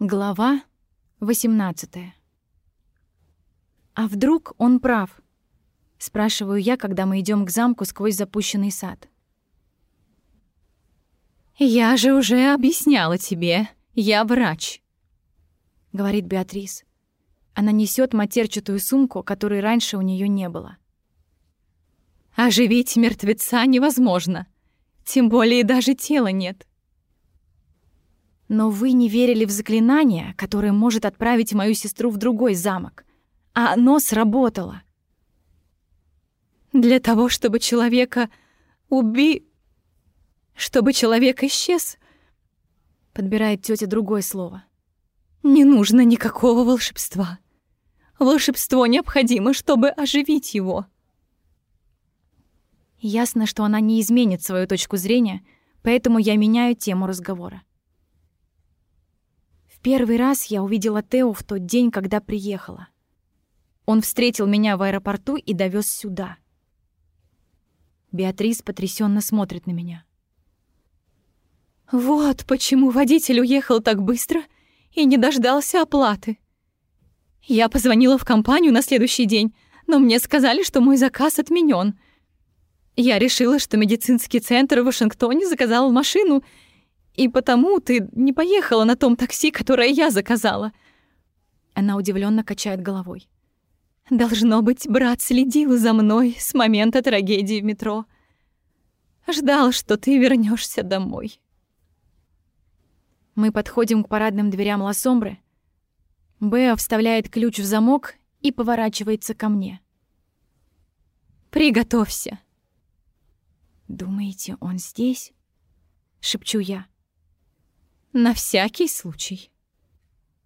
Глава 18. А вдруг он прав? спрашиваю я, когда мы идем к замку сквозь запущенный сад. Я же уже объясняла тебе, я врач, говорит Беатрис. Она несет матерчатую сумку, которой раньше у нее не было. Оживить мертвеца невозможно, тем более даже тела нет. Но вы не верили в заклинание, которое может отправить мою сестру в другой замок. А оно сработало. Для того, чтобы человека уби... Чтобы человек исчез, подбирает тетя другое слово. Не нужно никакого волшебства. Волшебство необходимо, чтобы оживить его. Ясно, что она не изменит свою точку зрения, поэтому я меняю тему разговора. В первый раз я увидела Тео в тот день, когда приехала. Он встретил меня в аэропорту и довез сюда. Беатрис потрясенно смотрит на меня. Вот почему водитель уехал так быстро и не дождался оплаты. Я позвонила в компанию на следующий день, но мне сказали, что мой заказ отменен. Я решила, что медицинский центр в Вашингтоне заказал машину и потому ты не поехала на том такси, которое я заказала. Она удивленно качает головой. Должно быть, брат следил за мной с момента трагедии в метро. Ждал, что ты вернешься домой. Мы подходим к парадным дверям Лассомбры. Беа вставляет ключ в замок и поворачивается ко мне. «Приготовься». «Думаете, он здесь?» — шепчу я. На всякий случай.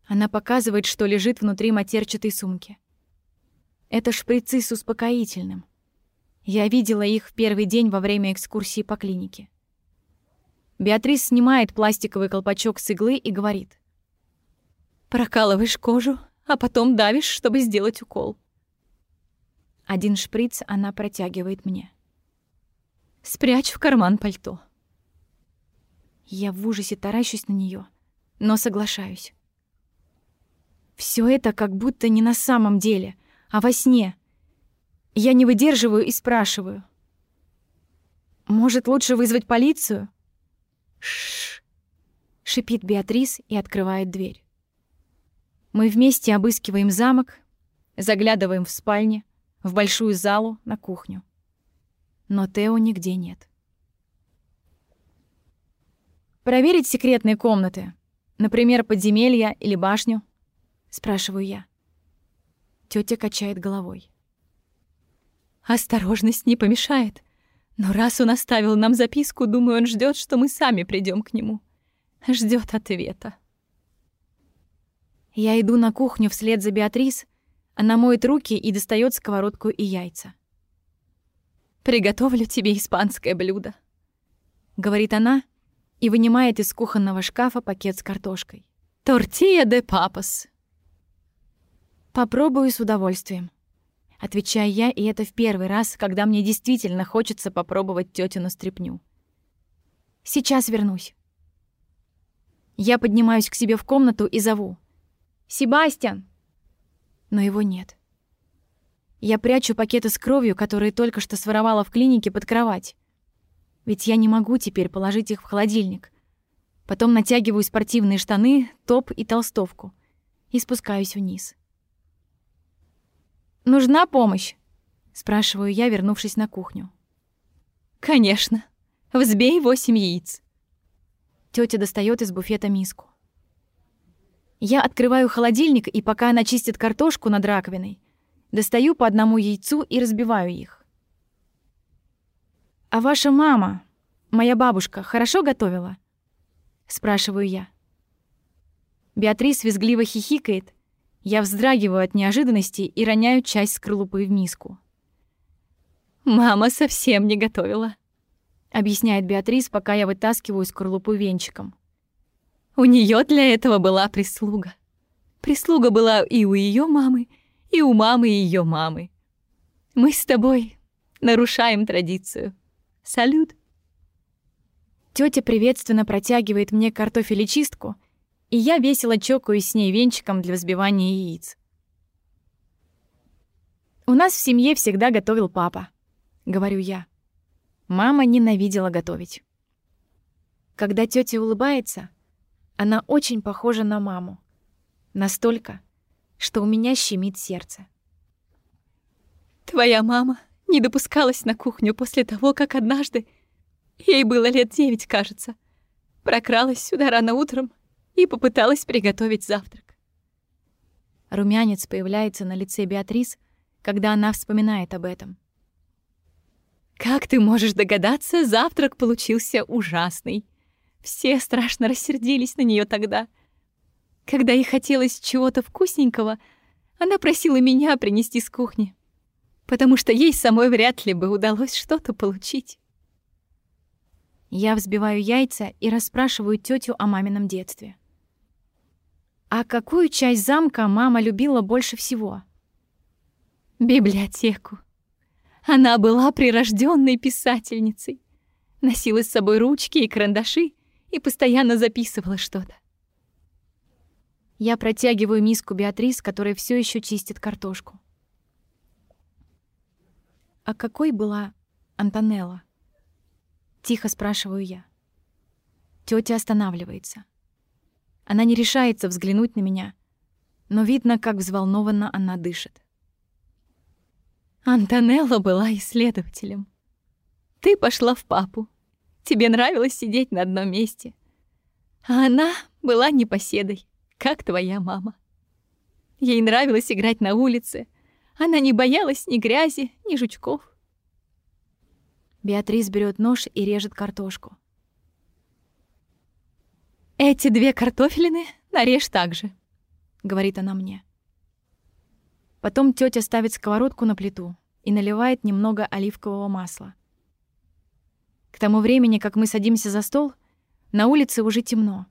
Она показывает, что лежит внутри матерчатой сумки. Это шприцы с успокоительным. Я видела их в первый день во время экскурсии по клинике. Беатрис снимает пластиковый колпачок с иглы и говорит. «Прокалываешь кожу, а потом давишь, чтобы сделать укол». Один шприц она протягивает мне. «Спрячь в карман пальто». Я в ужасе таращусь на нее, но соглашаюсь. Все это как будто не на самом деле, а во сне. Я не выдерживаю и спрашиваю. «Может, лучше вызвать полицию?» «Шш!» — шипит Беатрис и открывает дверь. Мы вместе обыскиваем замок, заглядываем в спальни, в большую залу, на кухню. Но Тео нигде нет. Проверить секретные комнаты, например, подземелья или башню? спрашиваю я. Тётя качает головой. Осторожность не помешает. Но раз он оставил нам записку, думаю, он ждет, что мы сами придем к нему. Ждет ответа. Я иду на кухню вслед за Беатрис. Она моет руки и достает сковородку и яйца. «Приготовлю тебе испанское блюдо», — говорит она и вынимает из кухонного шкафа пакет с картошкой. «Тортия де папас». «Попробую с удовольствием», — отвечаю я, и это в первый раз, когда мне действительно хочется попробовать тётину стряпню. «Сейчас вернусь». Я поднимаюсь к себе в комнату и зову. «Себастьян!» Но его нет. Я прячу пакеты с кровью, которые только что своровала в клинике, под кровать. Ведь я не могу теперь положить их в холодильник. Потом натягиваю спортивные штаны, топ и толстовку и спускаюсь вниз. «Нужна помощь?» — спрашиваю я, вернувшись на кухню. «Конечно. Взбей восемь яиц». Тётя достаёт из буфета миску. Я открываю холодильник, и пока она чистит картошку над раковиной, достаю по одному яйцу и разбиваю их. «А ваша мама, моя бабушка, хорошо готовила?» Спрашиваю я. Беатрис визгливо хихикает. Я вздрагиваю от неожиданности и роняю часть скорлупы в миску. «Мама совсем не готовила», — объясняет Беатрис, пока я вытаскиваю скорлупу венчиком. «У нее для этого была прислуга. Прислуга была и у ее мамы, и у мамы ее мамы. Мы с тобой нарушаем традицию». Салют!» Тётя приветственно протягивает мне картофелечистку и я весело чокаюсь с ней венчиком для взбивания яиц. «У нас в семье всегда готовил папа», — говорю я. Мама ненавидела готовить. Когда тетя улыбается, она очень похожа на маму. Настолько, что у меня щемит сердце. Твоя мама не допускалась на кухню после того, как однажды, ей было лет девять, кажется, прокралась сюда рано утром и попыталась приготовить завтрак. Румянец появляется на лице Беатрис, когда она вспоминает об этом. Как ты можешь догадаться, завтрак получился ужасный. Все страшно рассердились на нее тогда. Когда ей хотелось чего-то вкусненького, она просила меня принести с кухни, потому что ей самой вряд ли бы удалось что-то получить. Я взбиваю яйца и расспрашиваю тетю о мамином детстве. А какую часть замка мама любила больше всего? Библиотеку. Она была прирожденной писательницей. Носила с собой ручки и карандаши и постоянно записывала что-то. Я протягиваю миску Беатрис, которая все еще чистит картошку. «А какой была Антонелла?» Тихо спрашиваю я. Тётя останавливается. Она не решается взглянуть на меня, но видно, как взволнованно она дышит. Антонелла была исследователем. Ты пошла в папу. Тебе нравилось сидеть на одном месте. А она была непоседой, как твоя мама. Ей нравилось играть на улице. Она не боялась ни грязи, ни жучков. Беатрис берет нож и режет картошку. «Эти две картофелины нарежь так же», — говорит она мне. Потом тетя ставит сковородку на плиту и наливает немного оливкового масла. К тому времени, как мы садимся за стол, на улице уже темно.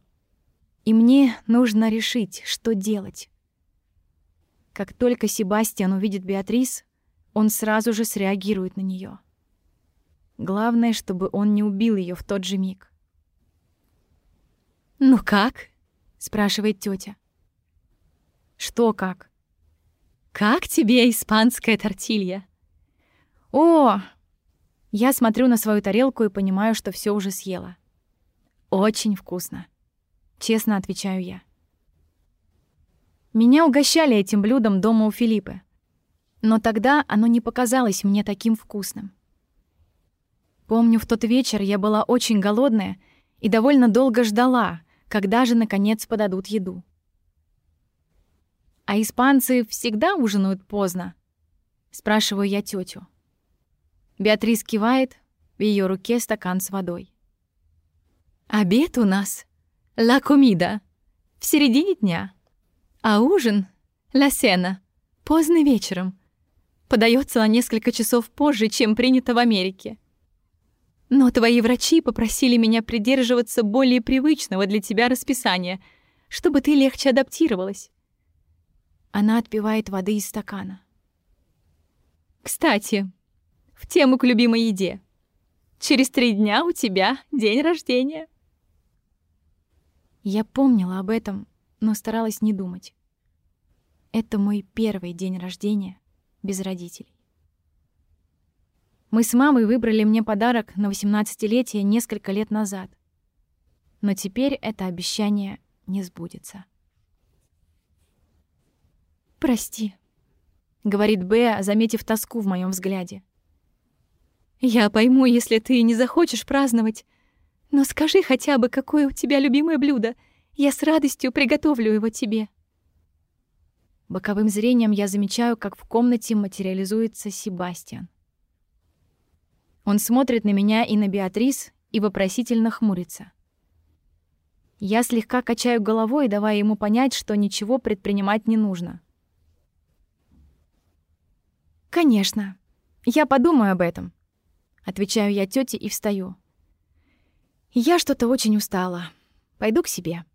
И мне нужно решить, что делать. Как только Себастьян увидит Беатрис, он сразу же среагирует на нее. Главное, чтобы он не убил ее в тот же миг. «Ну как?» — спрашивает тетя. «Что как?» «Как тебе испанская тортилья?» «О!» Я смотрю на свою тарелку и понимаю, что все уже съела. «Очень вкусно», — честно отвечаю я. Меня угощали этим блюдом дома у Филиппы, но тогда оно не показалось мне таким вкусным. Помню, в тот вечер я была очень голодная и довольно долго ждала, когда же, наконец, подадут еду. «А испанцы всегда ужинают поздно?» — спрашиваю я тетю. Беатрис кивает, в ее руке стакан с водой. «Обед у нас — ла комида, в середине дня, а ужин — ла сена, поздно вечером. Подается на несколько часов позже, чем принято в Америке. Но твои врачи попросили меня придерживаться более привычного для тебя расписания, чтобы ты легче адаптировалась. Она отпивает воды из стакана. Кстати, в тему к любимой еде. Через три дня у тебя день рождения. Я помнила об этом, но старалась не думать. Это мой первый день рождения без родителей. Мы с мамой выбрали мне подарок на 18-летие несколько лет назад. Но теперь это обещание не сбудется. «Прости», — говорит Беа, заметив тоску в моем взгляде. «Я пойму, если ты не захочешь праздновать. Но скажи хотя бы, какое у тебя любимое блюдо. Я с радостью приготовлю его тебе». Боковым зрением я замечаю, как в комнате материализуется Себастьян. Он смотрит на меня и на Беатрис и вопросительно хмурится. Я слегка качаю головой, давая ему понять, что ничего предпринимать не нужно. «Конечно. Я подумаю об этом», — отвечаю я тете и встаю. «Я что-то очень устала. Пойду к себе».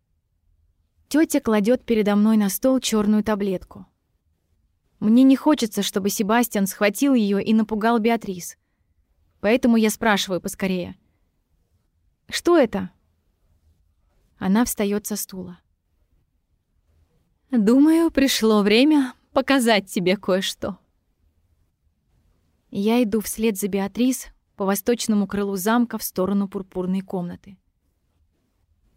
Тетя кладет передо мной на стол черную таблетку. Мне не хочется, чтобы Себастьян схватил ее и напугал Беатрис. Поэтому я спрашиваю поскорее. «Что это?» Она встает со стула. Думаю, пришло время показать тебе кое-что. Я иду вслед за Беатрис по восточному крылу замка в сторону пурпурной комнаты.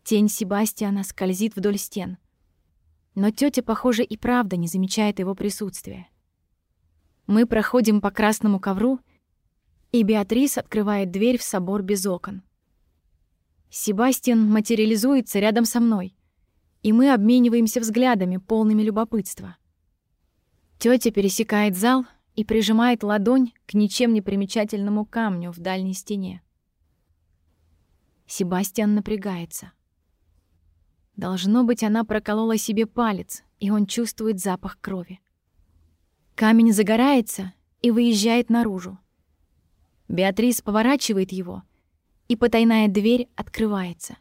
Тень Себастьяна скользит вдоль стен. Но тетя, похоже, и правда не замечает его присутствия. Мы проходим по красному ковру, и Беатрис открывает дверь в собор без окон. Себастьян материализуется рядом со мной, и мы обмениваемся взглядами, полными любопытства. Тётя пересекает зал и прижимает ладонь к ничем не примечательному камню в дальней стене. Себастьян напрягается. Должно быть, она проколола себе палец, и он чувствует запах крови. Камень загорается и выезжает наружу. Беатрис поворачивает его, и потайная дверь открывается.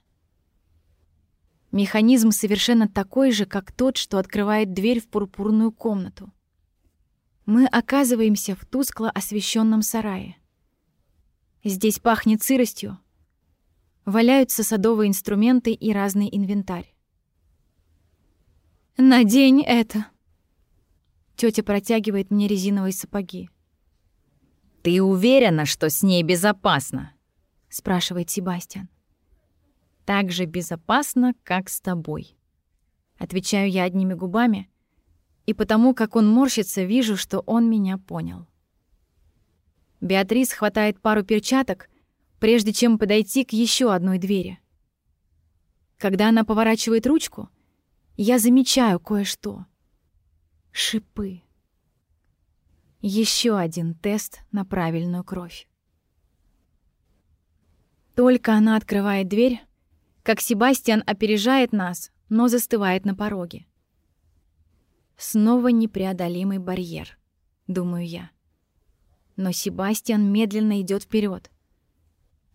Механизм совершенно такой же, как тот, что открывает дверь в пурпурную комнату. Мы оказываемся в тускло освещенном сарае. Здесь пахнет сыростью. Валяются садовые инструменты и разный инвентарь. «Надень это!» Тётя протягивает мне резиновые сапоги. «Ты уверена, что с ней безопасно?» — спрашивает Себастьян. «Так же безопасно, как с тобой». Отвечаю я одними губами, и потому, как он морщится, вижу, что он меня понял. Беатрис хватает пару перчаток, прежде чем подойти к еще одной двери. Когда она поворачивает ручку, я замечаю кое-что. Шипы. Еще один тест на правильную кровь. Только она открывает дверь, как Себастьян опережает нас, но застывает на пороге. Снова непреодолимый барьер, думаю я. Но Себастьян медленно идет вперед.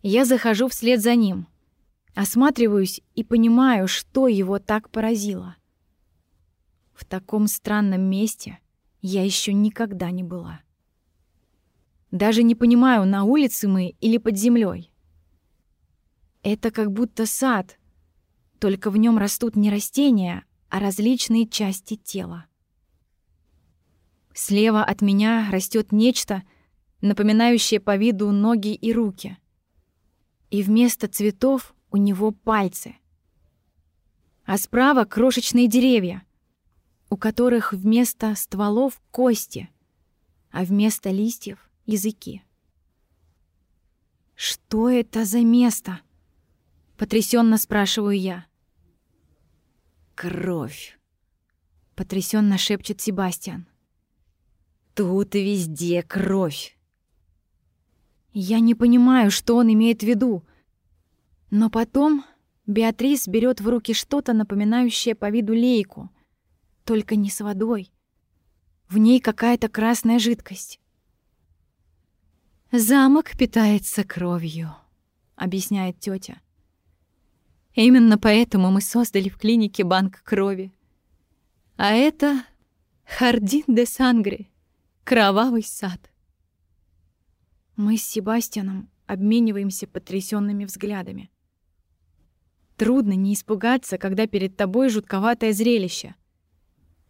Я захожу вслед за ним, осматриваюсь и понимаю, что его так поразило. В таком странном месте я еще никогда не была. Даже не понимаю, на улице мы или под землей. Это как будто сад, только в нем растут не растения, а различные части тела. Слева от меня растет нечто, напоминающее по виду ноги и руки. И вместо цветов у него пальцы. А справа крошечные деревья, у которых вместо стволов кости, а вместо листьев — языки. «Что это за место?» — потрясенно спрашиваю я. «Кровь», — потрясенно шепчет Себастьян. Тут везде кровь. Я не понимаю, что он имеет в виду. Но потом Беатрис берет в руки что-то, напоминающее по виду лейку, только не с водой. В ней какая-то красная жидкость. «Замок питается кровью», — объясняет тетя. «Именно поэтому мы создали в клинике банк крови. А это Хардин де Сангри, Кровавый сад. Мы с Себастьяном обмениваемся потрясенными взглядами. Трудно не испугаться, когда перед тобой жутковатое зрелище.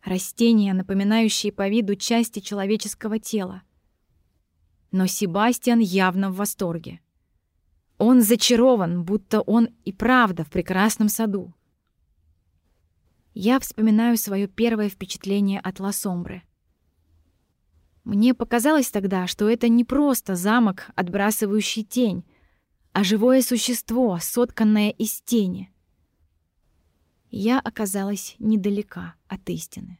Растения, напоминающие по виду части человеческого тела. Но Себастьян явно в восторге. Он зачарован, будто он и правда в прекрасном саду. Я вспоминаю свое первое впечатление от Лосомбры — мне показалось тогда, что это не просто замок, отбрасывающий тень, а живое существо, сотканное из тени. Я оказалась недалека от истины.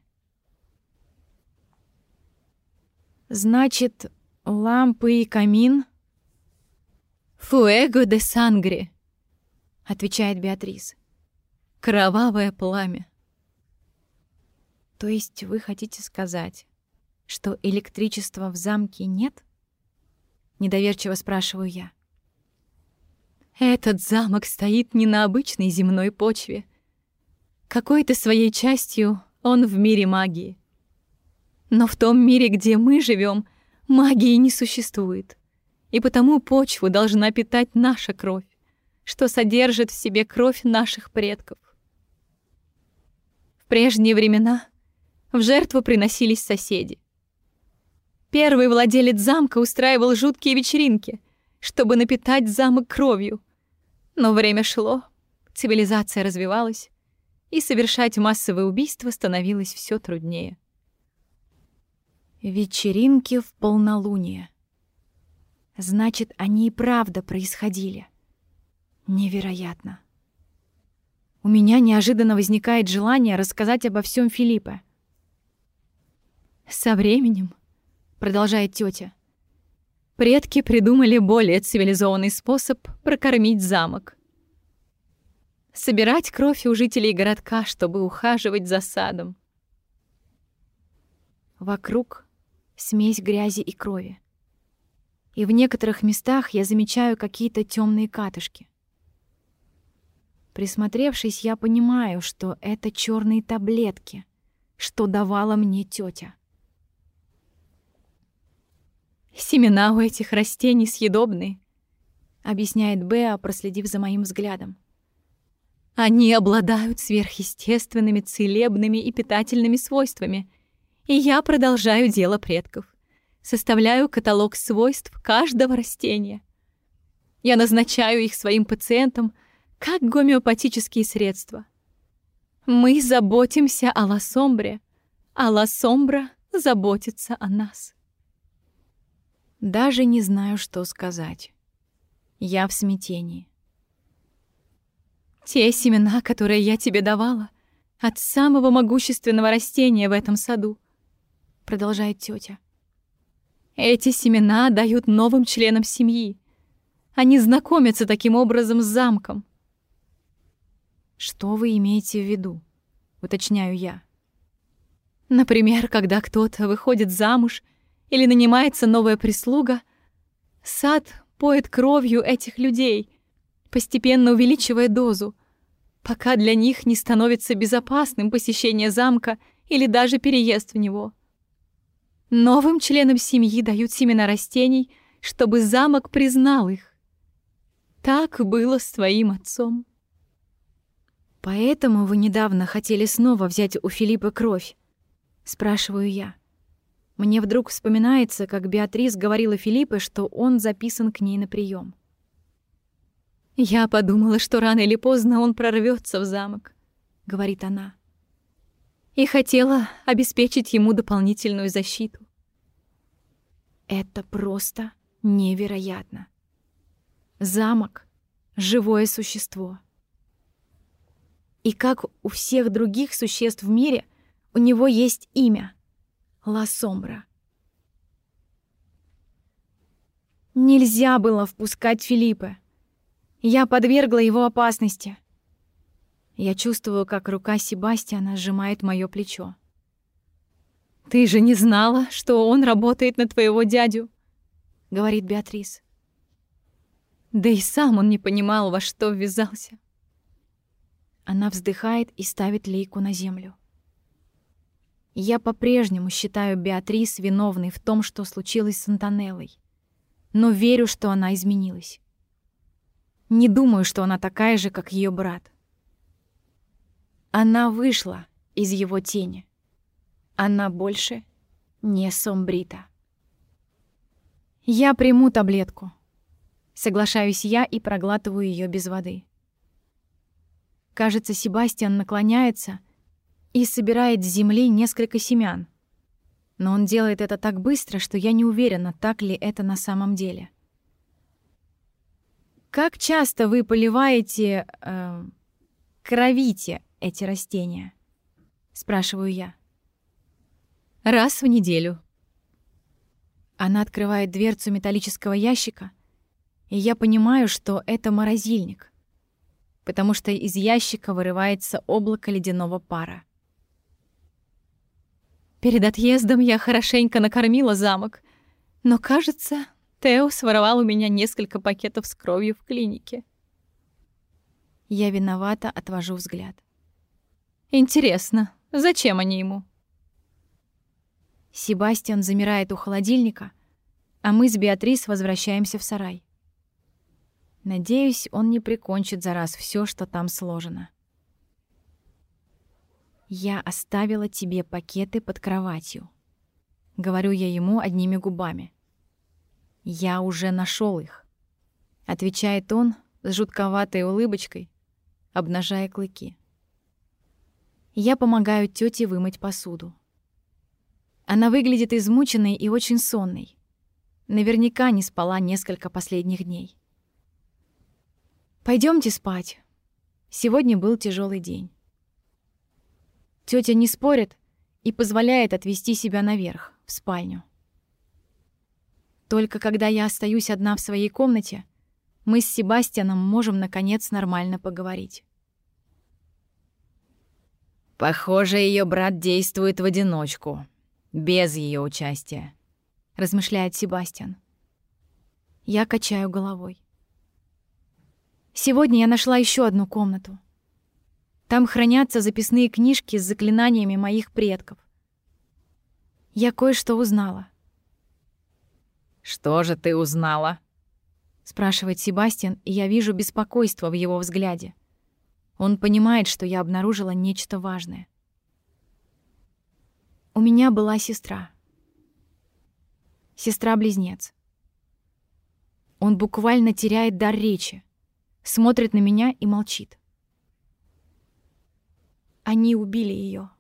Значит, лампы и камин? «Фуэго де сангре», — отвечает Беатрис. «Кровавое пламя». То есть вы хотите сказать, что электричества в замке нет? Недоверчиво спрашиваю я. Этот замок стоит не на обычной земной почве. Какой-то своей частью он в мире магии. Но в том мире, где мы живем, магии не существует. И потому почву должна питать наша кровь, что содержит в себе кровь наших предков. В прежние времена в жертву приносились соседи. Первый владелец замка устраивал жуткие вечеринки, чтобы напитать замок кровью. Но время шло, цивилизация развивалась, и совершать массовые убийства становилось все труднее. Вечеринки в полнолуние. Значит, они и правда происходили. Невероятно. У меня неожиданно возникает желание рассказать обо всем Филиппе. Со временем, продолжает тетя, предки придумали более цивилизованный способ прокормить замок. Собирать кровь у жителей городка, чтобы ухаживать за садом. Вокруг смесь грязи и крови. И в некоторых местах я замечаю какие-то темные катышки. Присмотревшись, я понимаю, что это черные таблетки, что давала мне тетя. Семена у этих растений съедобные, объясняет Беа, проследив за моим взглядом. Они обладают сверхъестественными целебными и питательными свойствами, и я продолжаю дело предков. Составляю каталог свойств каждого растения. Я назначаю их своим пациентам как гомеопатические средства. Мы заботимся о Ласомбре, а Ласомбра заботится о нас. Даже не знаю, что сказать. Я в смятении. Те семена, которые я тебе давала, от самого могущественного растения в этом саду, продолжает тетя. Эти семена дают новым членам семьи. Они знакомятся таким образом с замком. Что вы имеете в виду? Уточняю я. Например, когда кто-то выходит замуж или нанимается новая прислуга, сад поет кровью этих людей, постепенно увеличивая дозу, пока для них не становится безопасным посещение замка или даже переезд в него. Новым членам семьи дают семена растений, чтобы замок признал их. Так было с твоим отцом. Поэтому вы недавно хотели снова взять у Филиппа кровь? Спрашиваю я. Мне вдруг вспоминается, как Беатрис говорила Филиппе, что он записан к ней на прием. «Я подумала, что рано или поздно он прорвется в замок», — говорит она. «И хотела обеспечить ему дополнительную защиту». Это просто невероятно. Замок — живое существо. И как у всех других существ в мире, у него есть имя — Ла Сомбра. Нельзя было впускать Филиппа. Я подвергла его опасности. Я чувствую, как рука Себастьяна сжимает моё плечо. «Ты же не знала, что он работает на твоего дядю?» — говорит Беатрис. Да и сам он не понимал, во что ввязался. Она вздыхает и ставит лейку на землю. Я по-прежнему считаю Беатрис виновной в том, что случилось с Антонеллой, но верю, что она изменилась. Не думаю, что она такая же, как ее брат. Она вышла из его тени. Она больше не сомбрита. Я приму таблетку. Соглашаюсь я и проглатываю ее без воды. Кажется, Себастьян наклоняется и собирает с земли несколько семян. Но он делает это так быстро, что я не уверена, так ли это на самом деле. Как часто вы поливаете, э, кровите эти растения? Спрашиваю я. Раз в неделю. Она открывает дверцу металлического ящика, и я понимаю, что это морозильник, потому что из ящика вырывается облако ледяного пара. Перед отъездом я хорошенько накормила замок, но, кажется, Тео своровал у меня несколько пакетов с кровью в клинике. Я виновата, отвожу взгляд. Интересно, зачем они ему? Себастьян замирает у холодильника, а мы с Беатрис возвращаемся в сарай. Надеюсь, он не прикончит за раз всё, что там сложено. Я оставила тебе пакеты под кроватью. Говорю я ему одними губами. Я уже нашел их. Отвечает он с жутковатой улыбочкой, обнажая клыки. Я помогаю тете вымыть посуду. Она выглядит измученной и очень сонной. Наверняка не спала несколько последних дней. Пойдемте спать. Сегодня был тяжелый день. Тетя не спорит и позволяет отвести себя наверх, в спальню. Только когда я остаюсь одна в своей комнате, мы с Себастьяном можем наконец нормально поговорить. Похоже, ее брат действует в одиночку, без ее участия, размышляет Себастьян. Я качаю головой. Сегодня я нашла еще одну комнату. Там хранятся записные книжки с заклинаниями моих предков. Я кое-что узнала. «Что же ты узнала?» — спрашивает Себастьян, и я вижу беспокойство в его взгляде. Он понимает, что я обнаружила нечто важное. У меня была сестра. Сестра-близнец. Он буквально теряет дар речи, смотрит на меня и молчит. Они убили ее,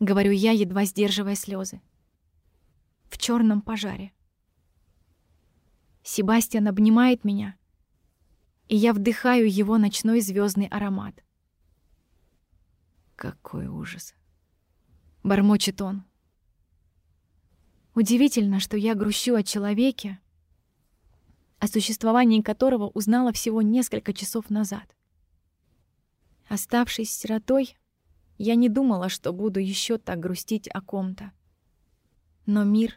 говорю я, едва сдерживая слезы. В черном пожаре. Себастьян обнимает меня, и я вдыхаю его ночной звездный аромат. Какой ужас. Бормочет он. Удивительно, что я грущу о человеке, о существовании которого узнала всего несколько часов назад. Оставшись сиротой, я не думала, что буду еще так грустить о ком-то. Но мир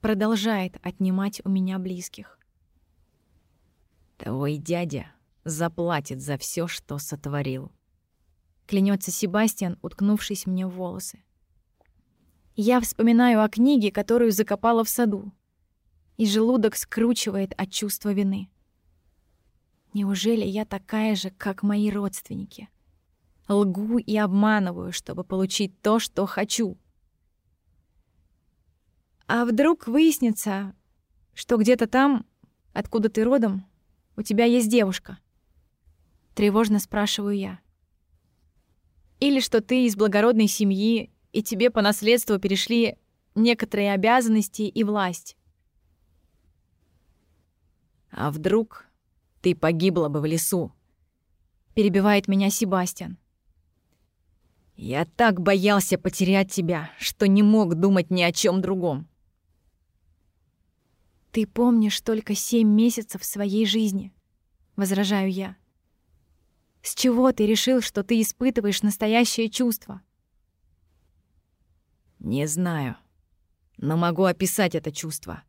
продолжает отнимать у меня близких. Твой дядя заплатит за все, что сотворил. Клянется Себастьян, уткнувшись мне в волосы. Я вспоминаю о книге, которую закопала в саду, и желудок скручивает от чувства вины. Неужели я такая же, как мои родственники? Лгу и обманываю, чтобы получить то, что хочу. А вдруг выяснится, что где-то там, откуда ты родом, у тебя есть девушка? Тревожно спрашиваю я. Или что ты из благородной семьи, и тебе по наследству перешли некоторые обязанности и власть. А вдруг ты погибла бы в лесу? Перебивает меня Себастьян. Я так боялся потерять тебя, что не мог думать ни о чем другом. Ты помнишь только семь месяцев своей жизни, возражаю я. С чего ты решил, что ты испытываешь настоящее чувство? Не знаю, но могу описать это чувство.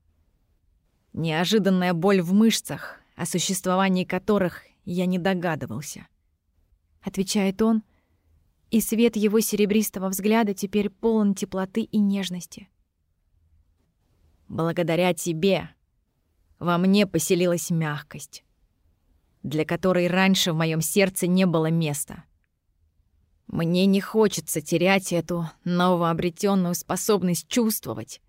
Неожиданная боль в мышцах, о существовании которых я не догадывался. Отвечает он, — и свет его серебристого взгляда теперь полон теплоты и нежности. «Благодаря тебе во мне поселилась мягкость, для которой раньше в моем сердце не было места. Мне не хочется терять эту новообретенную способность чувствовать,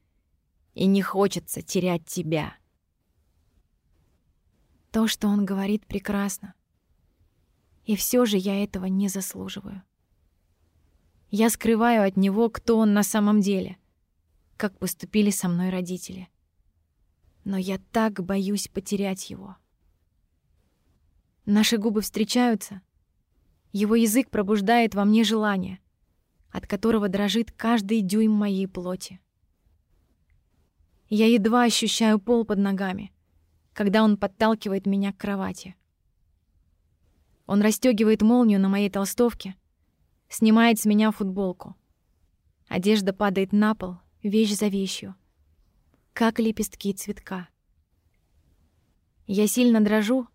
и не хочется терять тебя». То, что он говорит, прекрасно. И все же я этого не заслуживаю. Я скрываю от него, кто он на самом деле, как поступили со мной родители. Но я так боюсь потерять его. Наши губы встречаются. Его язык пробуждает во мне желание, от которого дрожит каждый дюйм моей плоти. Я едва ощущаю пол под ногами, когда он подталкивает меня к кровати. Он расстегивает молнию на моей толстовке — Снимает с меня футболку. Одежда падает на пол, вещь за вещью. Как лепестки цветка. Я сильно дрожу.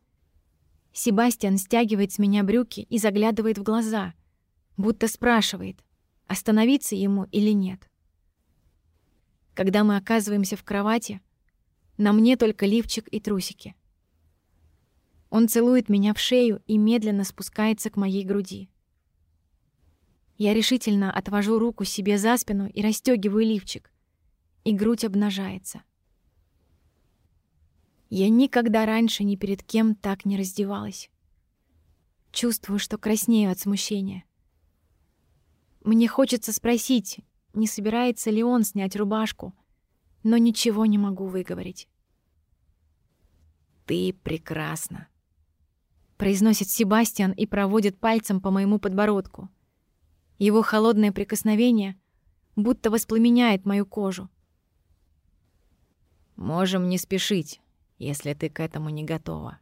Себастьян стягивает с меня брюки и заглядывает в глаза, будто спрашивает, остановиться ему или нет. Когда мы оказываемся в кровати, на мне только лифчик и трусики. Он целует меня в шею и медленно спускается к моей груди. Я решительно отвожу руку себе за спину и расстёгиваю лифчик. И грудь обнажается. Я никогда раньше ни перед кем так не раздевалась. Чувствую, что краснею от смущения. Мне хочется спросить, не собирается ли он снять рубашку, но ничего не могу выговорить. «Ты прекрасна», — произносит Себастьян и проводит пальцем по моему подбородку. Его холодное прикосновение будто воспламеняет мою кожу. «Можем не спешить, если ты к этому не готова».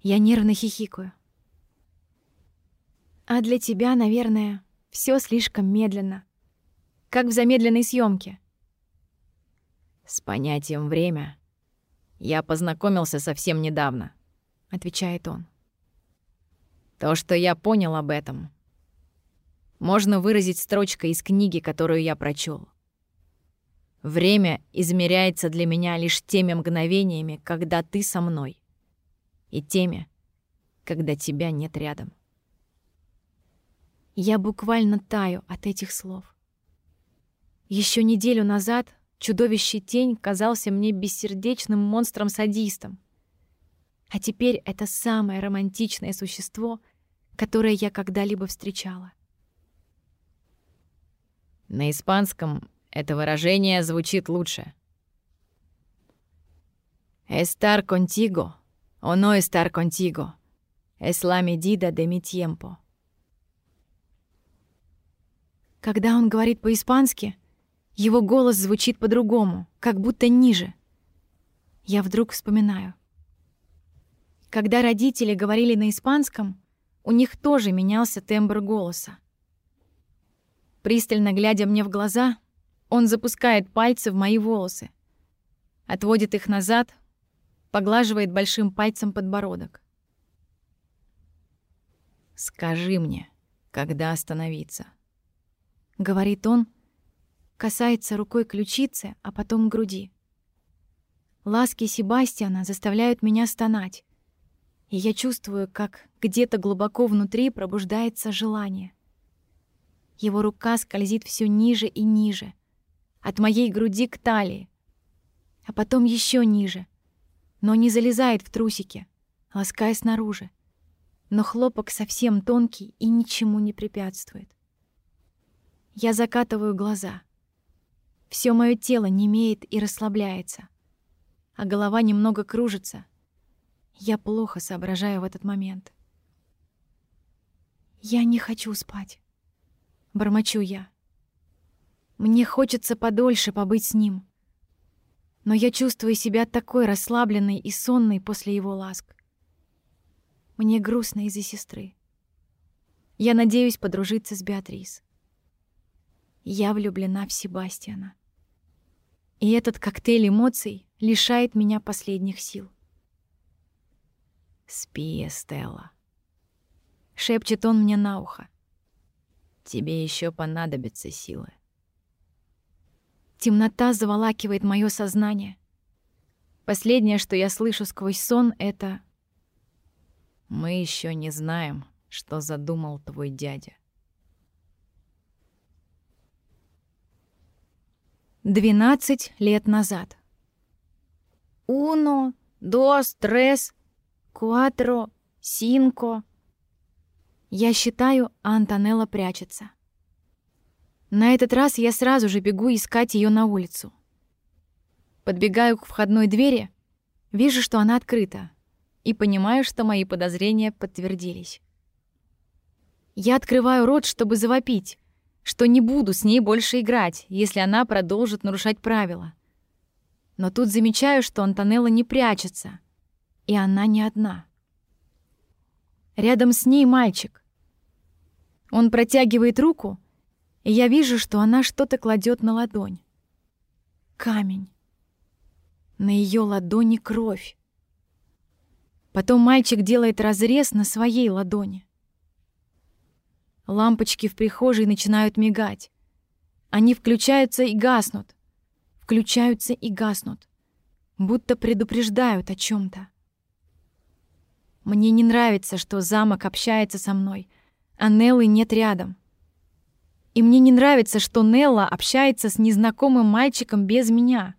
Я нервно хихикаю. А для тебя, наверное, все слишком медленно. Как в замедленной съемке. С понятием «время» я познакомился совсем недавно, отвечает он. То, что я понял об этом, можно выразить строчкой из книги, которую я прочел. Время измеряется для меня лишь теми мгновениями, когда ты со мной, и теми, когда тебя нет рядом. Я буквально таю от этих слов. Еще неделю назад чудовище тень казался мне бессердечным монстром-садистом. А теперь это самое романтичное существо, которое я когда-либо встречала. На испанском это выражение звучит лучше. «Estar contigo o no estar contigo es la medida de mi tiempo». Когда он говорит по-испански, его голос звучит по-другому, как будто ниже. Я вдруг вспоминаю. Когда родители говорили на испанском, у них тоже менялся тембр голоса. Пристально глядя мне в глаза, он запускает пальцы в мои волосы, отводит их назад, поглаживает большим пальцем подбородок. «Скажи мне, когда остановиться?» — говорит он, касается рукой ключицы, а потом груди. Ласки Себастьяна заставляют меня стонать, и я чувствую, как где-то глубоко внутри пробуждается желание. Его рука скользит все ниже и ниже, от моей груди к талии, а потом еще ниже, но не залезает в трусики, лаская снаружи. Но хлопок совсем тонкий и ничему не препятствует. Я закатываю глаза. Все мое тело немеет и расслабляется, а голова немного кружится. Я плохо соображаю в этот момент. «Я не хочу спать», — бормочу я. Мне хочется подольше побыть с ним. Но я чувствую себя такой расслабленной и сонной после его ласк. Мне грустно из-за сестры. Я надеюсь подружиться с Беатрис. Я влюблена в Себастьяна. И этот коктейль эмоций лишает меня последних сил. «Спи, Стелла», — шепчет он мне на ухо. «Тебе еще понадобятся силы». Темнота заволакивает мое сознание. Последнее, что я слышу сквозь сон, это... «Мы еще не знаем, что задумал твой дядя». Двенадцать лет назад. Уно, dos, tres, cuatro, cinco. Я считаю, Антонелла прячется. На этот раз я сразу же бегу искать ее на улицу. Подбегаю к входной двери, вижу, что она открыта, и понимаю, что мои подозрения подтвердились. Я открываю рот, чтобы завопить, что не буду с ней больше играть, если она продолжит нарушать правила. Но тут замечаю, что Антонелла не прячется, и она не одна. Рядом с ней мальчик. Он протягивает руку, и я вижу, что она что-то кладет на ладонь. Камень. На ее ладони кровь. Потом мальчик делает разрез на своей ладони. Лампочки в прихожей начинают мигать. Они включаются и гаснут. Включаются и гаснут. Будто предупреждают о чем то Мне не нравится, что замок общается со мной, а Неллы нет рядом. И мне не нравится, что Нелла общается с незнакомым мальчиком без меня.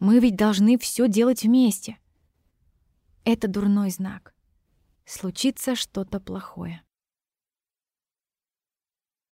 Мы ведь должны все делать вместе. Это дурной знак. Случится что-то плохое.